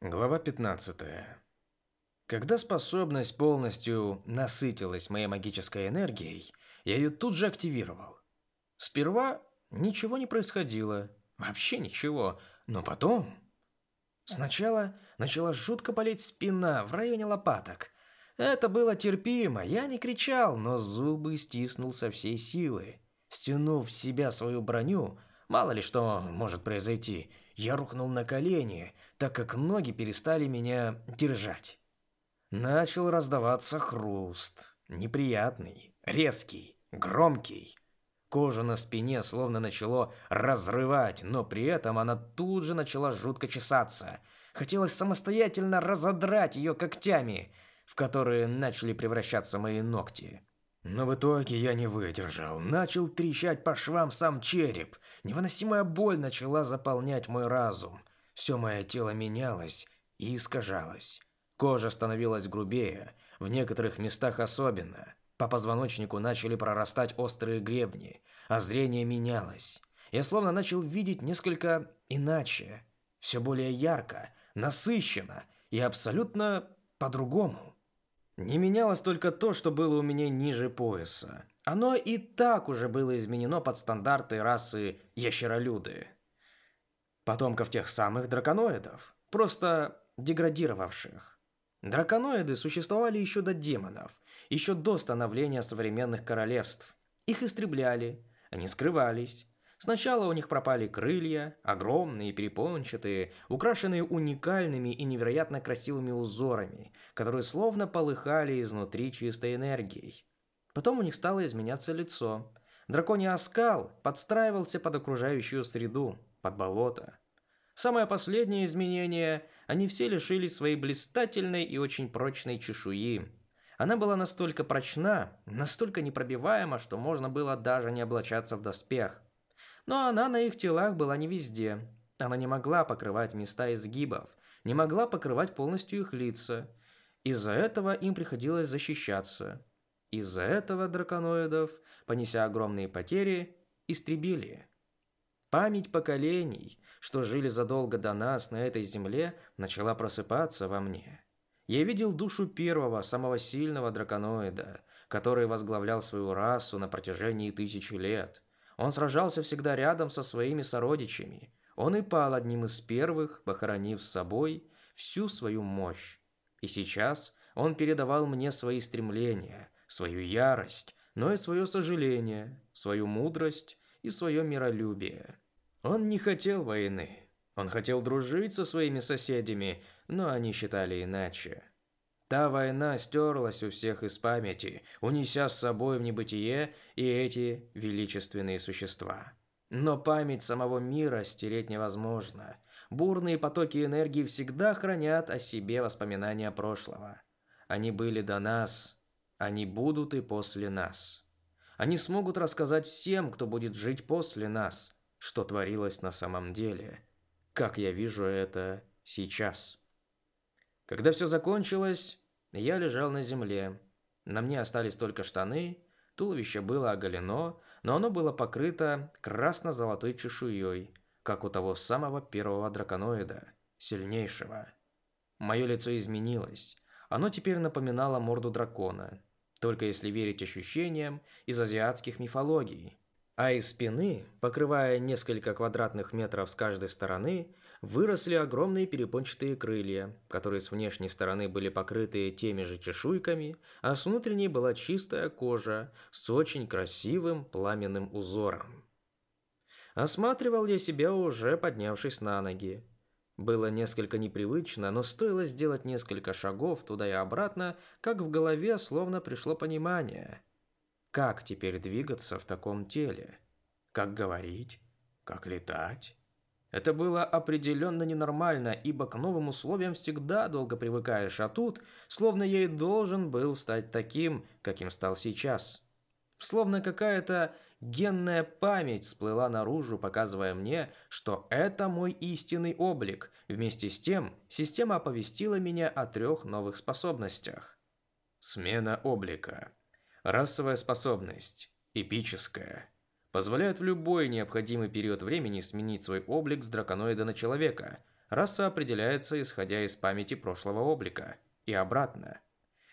Глава 15. Когда способность полностью насытилась моей магической энергией, я ее тут же активировал. Сперва ничего не происходило, вообще ничего, но потом... Сначала начала жутко болеть спина в районе лопаток. Это было терпимо, я не кричал, но зубы стиснул со всей силы. Стянув в себя свою броню, мало ли что может произойти, я рухнул на колени, так как ноги перестали меня держать. Начал раздаваться хруст. Неприятный, резкий, громкий. Кожу на спине словно начало разрывать, но при этом она тут же начала жутко чесаться. Хотелось самостоятельно разодрать ее когтями, в которые начали превращаться мои ногти. Но в итоге я не выдержал. Начал трещать по швам сам череп. Невыносимая боль начала заполнять мой разум. Все мое тело менялось и искажалось. Кожа становилась грубее, в некоторых местах особенно. По позвоночнику начали прорастать острые гребни, а зрение менялось. Я словно начал видеть несколько иначе, все более ярко, насыщенно и абсолютно по-другому. Не менялось только то, что было у меня ниже пояса. Оно и так уже было изменено под стандарты расы ящеролюды. Потомков тех самых драконоидов, просто деградировавших. Драконоиды существовали еще до демонов, еще до становления современных королевств. Их истребляли, они скрывались, Сначала у них пропали крылья, огромные, перепончатые, украшенные уникальными и невероятно красивыми узорами, которые словно полыхали изнутри чистой энергией. Потом у них стало изменяться лицо. Драконий оскал подстраивался под окружающую среду, под болото. Самое последнее изменение – они все лишились своей блистательной и очень прочной чешуи. Она была настолько прочна, настолько непробиваема, что можно было даже не облачаться в доспех. Но она на их телах была не везде. Она не могла покрывать места изгибов, не могла покрывать полностью их лица. Из-за этого им приходилось защищаться. Из-за этого драконоидов, понеся огромные потери, истребили. Память поколений, что жили задолго до нас на этой земле, начала просыпаться во мне. Я видел душу первого, самого сильного драконоида, который возглавлял свою расу на протяжении тысячи лет – он сражался всегда рядом со своими сородичами. Он и пал одним из первых, похоронив с собой всю свою мощь. И сейчас он передавал мне свои стремления, свою ярость, но и свое сожаление, свою мудрость и свое миролюбие. Он не хотел войны. Он хотел дружить со своими соседями, но они считали иначе. Та война стерлась у всех из памяти, унеся с собой в небытие и эти величественные существа. Но память самого мира стереть невозможно. Бурные потоки энергии всегда хранят о себе воспоминания прошлого. Они были до нас, они будут и после нас. Они смогут рассказать всем, кто будет жить после нас, что творилось на самом деле, как я вижу это сейчас. Когда все закончилось, я лежал на земле. На мне остались только штаны, туловище было оголено, но оно было покрыто красно-золотой чешуей, как у того самого первого драконоида, сильнейшего. Мое лицо изменилось. Оно теперь напоминало морду дракона, только если верить ощущениям из азиатских мифологий. А из спины, покрывая несколько квадратных метров с каждой стороны, выросли огромные перепончатые крылья, которые с внешней стороны были покрыты теми же чешуйками, а с внутренней была чистая кожа с очень красивым пламенным узором. Осматривал я себя уже поднявшись на ноги. Было несколько непривычно, но стоило сделать несколько шагов туда и обратно, как в голове словно пришло понимание. Как теперь двигаться в таком теле? Как говорить? Как летать? Это было определенно ненормально, ибо к новым условиям всегда долго привыкаешь, а тут, словно я и должен был стать таким, каким стал сейчас. Словно какая-то генная память всплыла наружу, показывая мне, что это мой истинный облик. Вместе с тем, система оповестила меня о трех новых способностях. Смена облика. Расовая способность. Эпическая позволяют в любой необходимый период времени сменить свой облик с драконоида на человека, раса определяется исходя из памяти прошлого облика и обратно.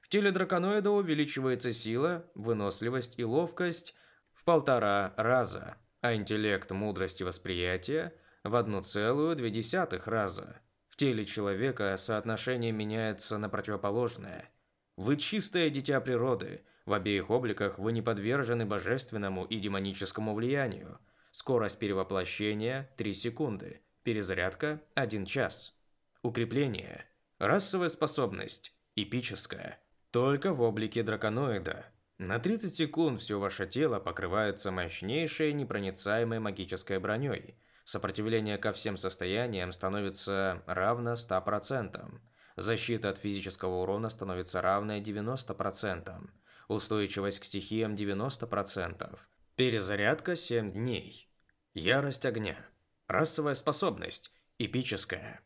В теле драконоида увеличивается сила, выносливость и ловкость в полтора раза, а интеллект, мудрость и восприятие в 1,2 раза. В теле человека соотношение меняется на противоположное. Вы чистое дитя природы, в обеих обликах вы не подвержены божественному и демоническому влиянию. Скорость перевоплощения – 3 секунды, перезарядка – 1 час. Укрепление. Расовая способность. Эпическая. Только в облике драконоида – на 30 секунд все ваше тело покрывается мощнейшей непроницаемой магической броней. Сопротивление ко всем состояниям становится равно 100%. Защита от физического урона становится равной 90%. Устойчивость к стихиям 90%. Перезарядка 7 дней. Ярость огня. Расовая способность. Эпическая.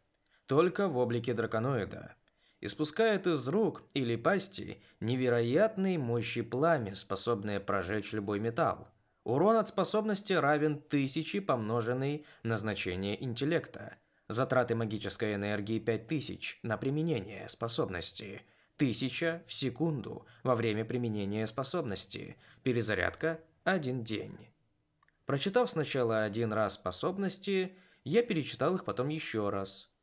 Только в облике драконоида испускает из рук или пасти невероятной мощи пламя, способное прожечь любой металл. Урон от способности равен тысяче помноженный на значение интеллекта. Затраты магической энергии 5000 на применение способности. 1000 в секунду во время применения способности. Перезарядка – один день. Прочитав сначала один раз способности, я перечитал их потом еще раз –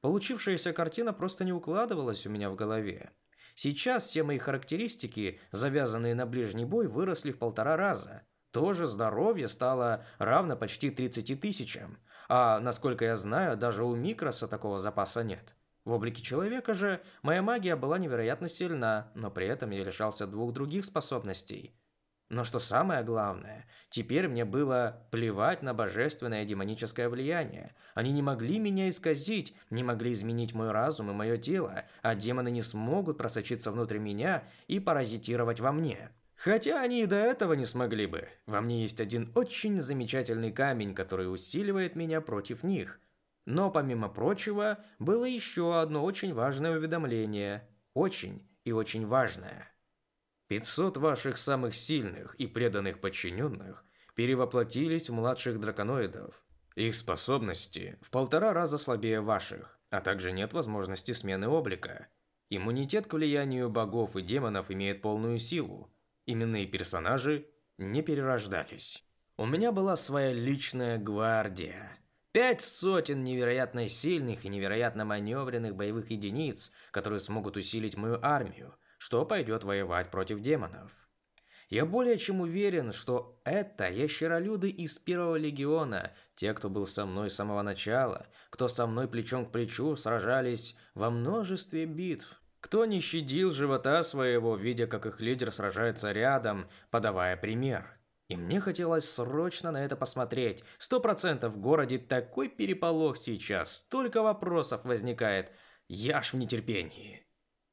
Получившаяся картина просто не укладывалась у меня в голове. Сейчас все мои характеристики, завязанные на ближний бой, выросли в полтора раза. Тоже здоровье стало равно почти 30 тысячам. А, насколько я знаю, даже у Микроса такого запаса нет. В облике человека же моя магия была невероятно сильна, но при этом я лишался двух других способностей – но что самое главное, теперь мне было плевать на божественное демоническое влияние. Они не могли меня исказить, не могли изменить мой разум и мое тело, а демоны не смогут просочиться внутрь меня и паразитировать во мне. Хотя они и до этого не смогли бы. Во мне есть один очень замечательный камень, который усиливает меня против них. Но помимо прочего, было еще одно очень важное уведомление. Очень и очень важное. 500 ваших самых сильных и преданных подчиненных перевоплотились в младших драконоидов. Их способности в полтора раза слабее ваших, а также нет возможности смены облика. Иммунитет к влиянию богов и демонов имеет полную силу. Именные персонажи не перерождались. У меня была своя личная гвардия. Пять сотен невероятно сильных и невероятно маневренных боевых единиц, которые смогут усилить мою армию – что пойдет воевать против демонов. Я более чем уверен, что это ящеролюды из первого легиона, те, кто был со мной с самого начала, кто со мной плечом к плечу сражались во множестве битв, кто не щадил живота своего, видя, как их лидер сражается рядом, подавая пример. И мне хотелось срочно на это посмотреть. Сто процентов в городе такой переполох сейчас, столько вопросов возникает. Я аж в нетерпении.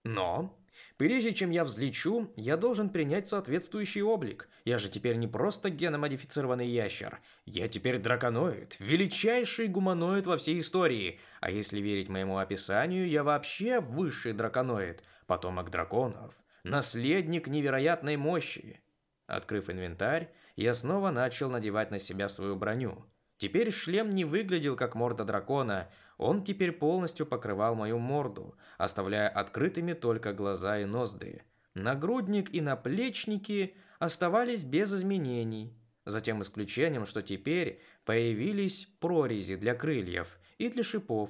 Но Прежде чем я взлечу, я должен принять соответствующий облик. Я же теперь не просто геномодифицированный ящер. Я теперь драконоид, величайший гуманоид во всей истории. А если верить моему описанию, я вообще высший драконоид, потомок драконов, наследник невероятной мощи. Открыв инвентарь, я снова начал надевать на себя свою броню. Теперь шлем не выглядел как морда дракона, он теперь полностью покрывал мою морду, оставляя открытыми только глаза и ноздри. Нагрудник и наплечники оставались без изменений, за тем исключением, что теперь появились прорези для крыльев и для шипов.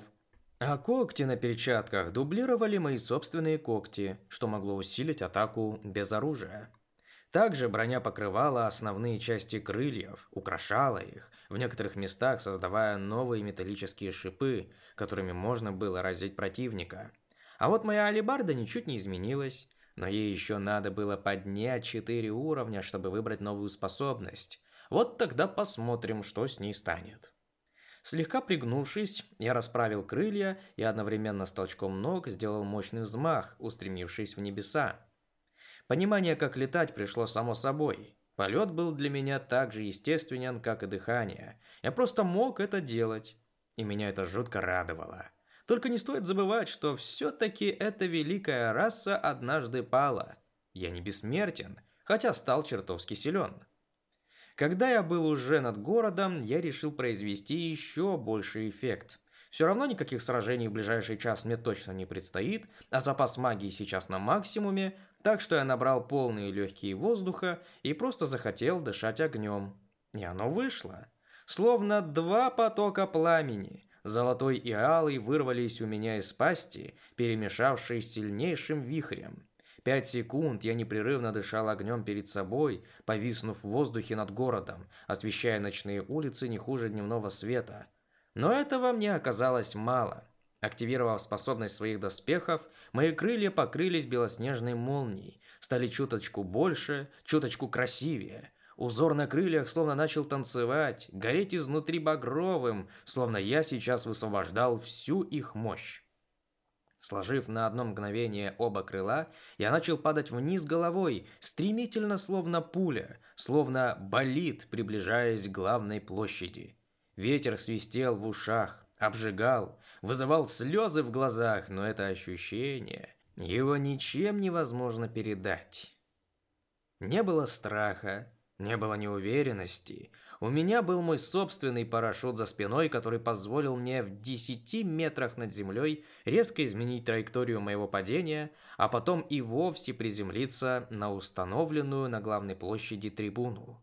А когти на перчатках дублировали мои собственные когти, что могло усилить атаку без оружия. Также броня покрывала основные части крыльев, украшала их, в некоторых местах создавая новые металлические шипы, которыми можно было разить противника. А вот моя алебарда ничуть не изменилась, но ей еще надо было поднять 4 уровня, чтобы выбрать новую способность. Вот тогда посмотрим, что с ней станет. Слегка пригнувшись, я расправил крылья и одновременно с толчком ног сделал мощный взмах, устремившись в небеса. Понимание, как летать, пришло само собой. Полет был для меня так же естественен, как и дыхание. Я просто мог это делать. И меня это жутко радовало. Только не стоит забывать, что все-таки эта великая раса однажды пала. Я не бессмертен, хотя стал чертовски силен. Когда я был уже над городом, я решил произвести еще больший эффект – Все равно никаких сражений в ближайший час мне точно не предстоит, а запас магии сейчас на максимуме, так что я набрал полные легкие воздуха и просто захотел дышать огнем. И оно вышло. Словно два потока пламени, золотой и алый, вырвались у меня из пасти, перемешавшись сильнейшим вихрем. Пять секунд я непрерывно дышал огнем перед собой, повиснув в воздухе над городом, освещая ночные улицы не хуже дневного света. Но этого мне оказалось мало. Активировав способность своих доспехов, мои крылья покрылись белоснежной молнией, стали чуточку больше, чуточку красивее. Узор на крыльях словно начал танцевать, гореть изнутри багровым, словно я сейчас высвобождал всю их мощь. Сложив на одно мгновение оба крыла, я начал падать вниз головой, стремительно, словно пуля, словно болид, приближаясь к главной площади. Ветер свистел в ушах, обжигал, вызывал слезы в глазах, но это ощущение, его ничем невозможно передать. Не было страха, не было неуверенности, у меня был мой собственный парашют за спиной, который позволил мне в 10 метрах над землей резко изменить траекторию моего падения, а потом и вовсе приземлиться на установленную на главной площади трибуну.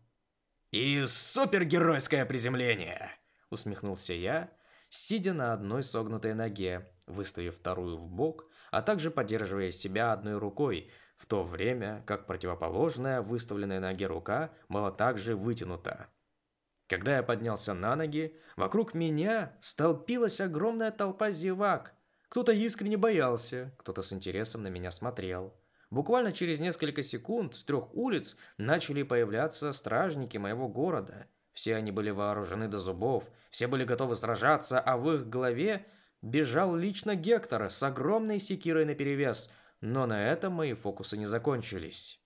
«И супергеройское приземление!» – усмехнулся я, сидя на одной согнутой ноге, выставив вторую в бок, а также поддерживая себя одной рукой, в то время как противоположная выставленная ноге рука была также вытянута. Когда я поднялся на ноги, вокруг меня столпилась огромная толпа зевак. Кто-то искренне боялся, кто-то с интересом на меня смотрел. Буквально через несколько секунд с трех улиц начали появляться стражники моего города. Все они были вооружены до зубов, все были готовы сражаться, а в их голове бежал лично Гектор с огромной секирой наперевес, но на этом мои фокусы не закончились.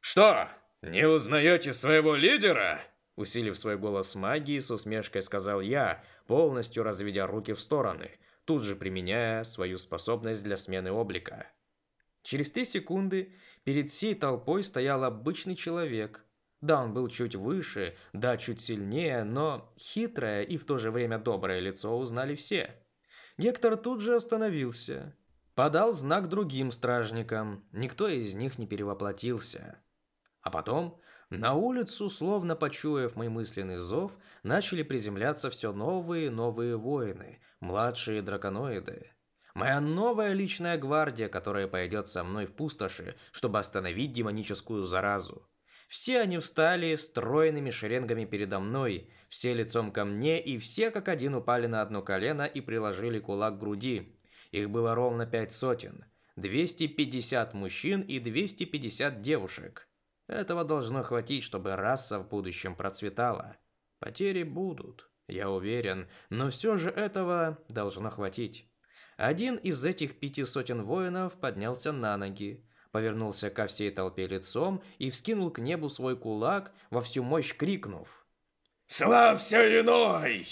«Что, не узнаете своего лидера?» Усилив свой голос магии, с усмешкой сказал я, полностью разведя руки в стороны, тут же применяя свою способность для смены облика. Через три секунды перед всей толпой стоял обычный человек. Да, он был чуть выше, да, чуть сильнее, но хитрое и в то же время доброе лицо узнали все. Гектор тут же остановился. Подал знак другим стражникам. Никто из них не перевоплотился. А потом на улицу, словно почуяв мой мысленный зов, начали приземляться все новые и новые воины, младшие драконоиды. Моя новая личная гвардия, которая пойдет со мной в пустоши, чтобы остановить демоническую заразу. Все они встали стройными шеренгами передо мной, все лицом ко мне, и все как один упали на одно колено и приложили кулак к груди. Их было ровно пять сотен. 250 мужчин и 250 девушек. Этого должно хватить, чтобы раса в будущем процветала. Потери будут, я уверен, но все же этого должно хватить. Один из этих пяти сотен воинов поднялся на ноги, повернулся ко всей толпе лицом и вскинул к небу свой кулак, во всю мощь крикнув. «Славься иной!»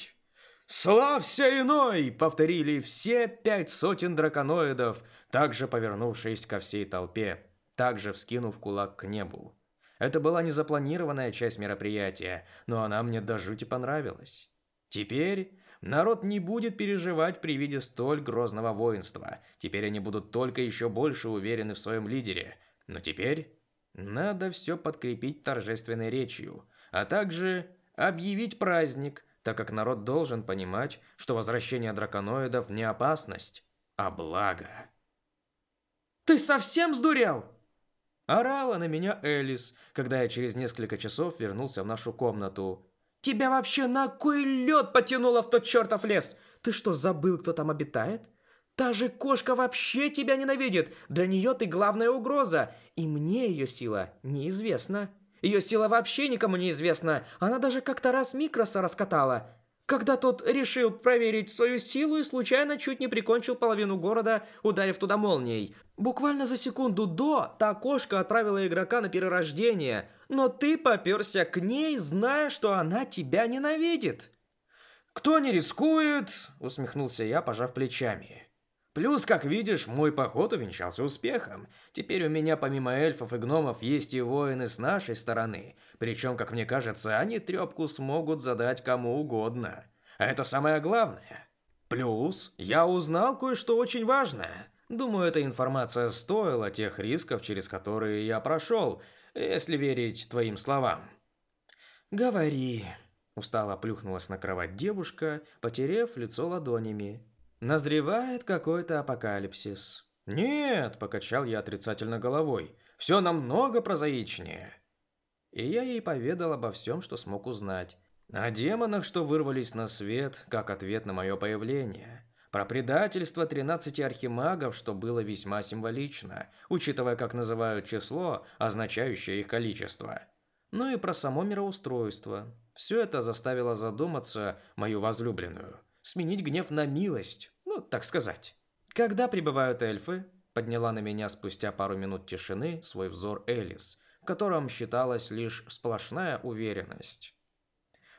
«Славься иной!» — повторили все пять сотен драконоидов, также повернувшись ко всей толпе, также вскинув кулак к небу. Это была незапланированная часть мероприятия, но она мне до жути понравилась. Теперь народ не будет переживать при виде столь грозного воинства. Теперь они будут только еще больше уверены в своем лидере. Но теперь надо все подкрепить торжественной речью, а также объявить праздник, так как народ должен понимать, что возвращение драконоидов не опасность, а благо. «Ты совсем сдурел?» Орала на меня Элис, когда я через несколько часов вернулся в нашу комнату. «Тебя вообще на кой лед потянуло в тот чертов лес? Ты что, забыл, кто там обитает? Та же кошка вообще тебя ненавидит. Для нее ты главная угроза. И мне ее сила неизвестна. Ее сила вообще никому не известна. Она даже как-то раз Микроса раскатала когда тот решил проверить свою силу и случайно чуть не прикончил половину города, ударив туда молнией. Буквально за секунду до та кошка отправила игрока на перерождение, но ты попёрся к ней, зная, что она тебя ненавидит. «Кто не рискует?» – усмехнулся я, пожав плечами. Плюс, как видишь, мой поход увенчался успехом. Теперь у меня помимо эльфов и гномов есть и воины с нашей стороны. Причем, как мне кажется, они трепку смогут задать кому угодно. А это самое главное. Плюс я узнал кое-что очень важное. Думаю, эта информация стоила тех рисков, через которые я прошел, если верить твоим словам. Говори. Устало плюхнулась на кровать девушка, потерев лицо ладонями. Назревает какой-то апокалипсис. Нет, покачал я отрицательно головой. Все намного прозаичнее. И я ей поведал обо всем, что смог узнать. О демонах, что вырвались на свет, как ответ на мое появление. Про предательство 13 архимагов, что было весьма символично, учитывая, как называют число, означающее их количество. Ну и про само мироустройство. Все это заставило задуматься мою возлюбленную. Сменить гнев на милость, ну, так сказать. «Когда прибывают эльфы?» Подняла на меня спустя пару минут тишины свой взор Элис, в котором считалась лишь сплошная уверенность.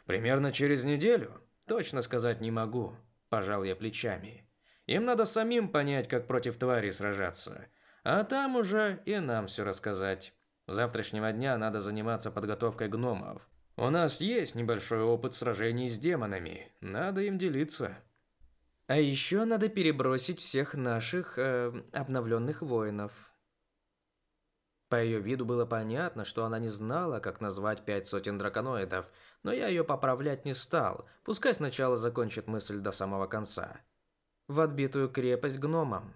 Примерно через неделю? Точно сказать не могу. Пожал я плечами. Им надо самим понять, как против твари сражаться. А там уже и нам все рассказать. Завтрашнего дня надо заниматься подготовкой гномов. У нас есть небольшой опыт сражений с демонами. Надо им делиться. А еще надо перебросить всех наших э, обновленных воинов. По ее виду было понятно, что она не знала, как назвать пять сотен драконоидов, но я ее поправлять не стал, пускай сначала закончит мысль до самого конца. В отбитую крепость гномам.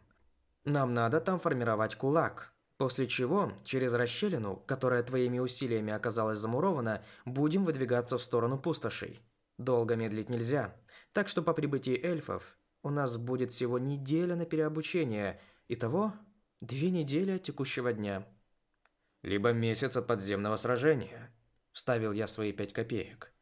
Нам надо там формировать кулак, после чего, через расщелину, которая твоими усилиями оказалась замурована, будем выдвигаться в сторону пустошей. Долго медлить нельзя, так что по прибытии эльфов у нас будет всего неделя на переобучение, итого две недели от текущего дня. Либо месяц от подземного сражения. Вставил я свои пять копеек.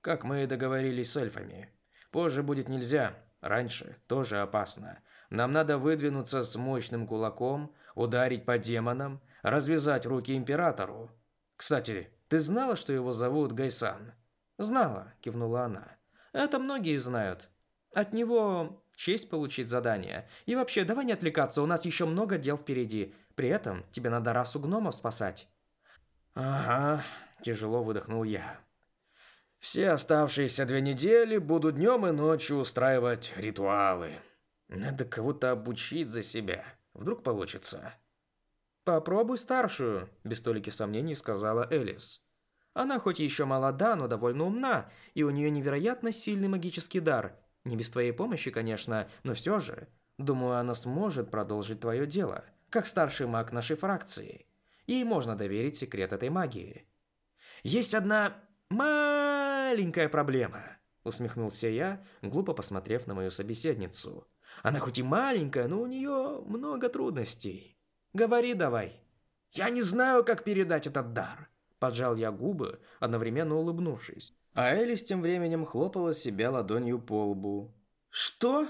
Как мы и договорились с эльфами. Позже будет нельзя, раньше тоже опасно. Нам надо выдвинуться с мощным кулаком, ударить по демонам, развязать руки императору. Кстати, ты знала, что его зовут Гайсан? Знала, кивнула она. Это многие знают. От него честь получить задание. И вообще, давай не отвлекаться, у нас еще много дел впереди. При этом тебе надо расу гномов спасать. Ага, Тяжело выдохнул я. Все оставшиеся две недели буду днем и ночью устраивать ритуалы. Надо кого-то обучить за себя. Вдруг получится. Попробуй старшую, без толики сомнений сказала Элис. Она хоть еще молода, но довольно умна, и у нее невероятно сильный магический дар. Не без твоей помощи, конечно, но все же. Думаю, она сможет продолжить твое дело, как старший маг нашей фракции. Ей можно доверить секрет этой магии. Есть одна маленькая проблема, усмехнулся я, глупо посмотрев на мою собеседницу. Она хоть и маленькая, но у нее много трудностей. Говори давай. Я не знаю, как передать этот дар. Поджал я губы, одновременно улыбнувшись. А Элис тем временем хлопала себя ладонью по лбу. «Что?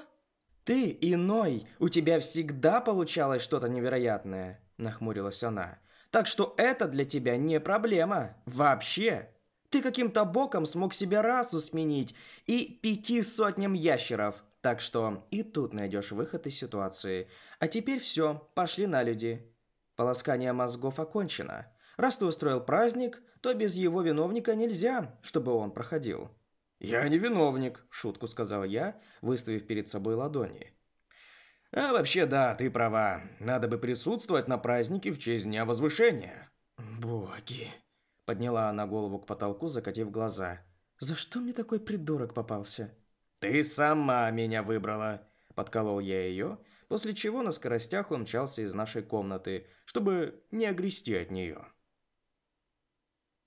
Ты иной, у тебя всегда получалось что-то невероятное», – нахмурилась она. Так что это для тебя не проблема. Вообще. Ты каким-то боком смог себе расу сменить и пяти сотням ящеров. Так что и тут найдешь выход из ситуации. А теперь все, пошли на люди. Полоскание мозгов окончено. Раз ты устроил праздник, то без его виновника нельзя, чтобы он проходил. «Я не виновник», – шутку сказал я, выставив перед собой ладони. А вообще, да, ты права. Надо бы присутствовать на празднике в честь Дня Возвышения. Боги. Подняла она голову к потолку, закатив глаза. За что мне такой придурок попался? Ты сама меня выбрала. Подколол я ее, после чего на скоростях он мчался из нашей комнаты, чтобы не огрести от нее.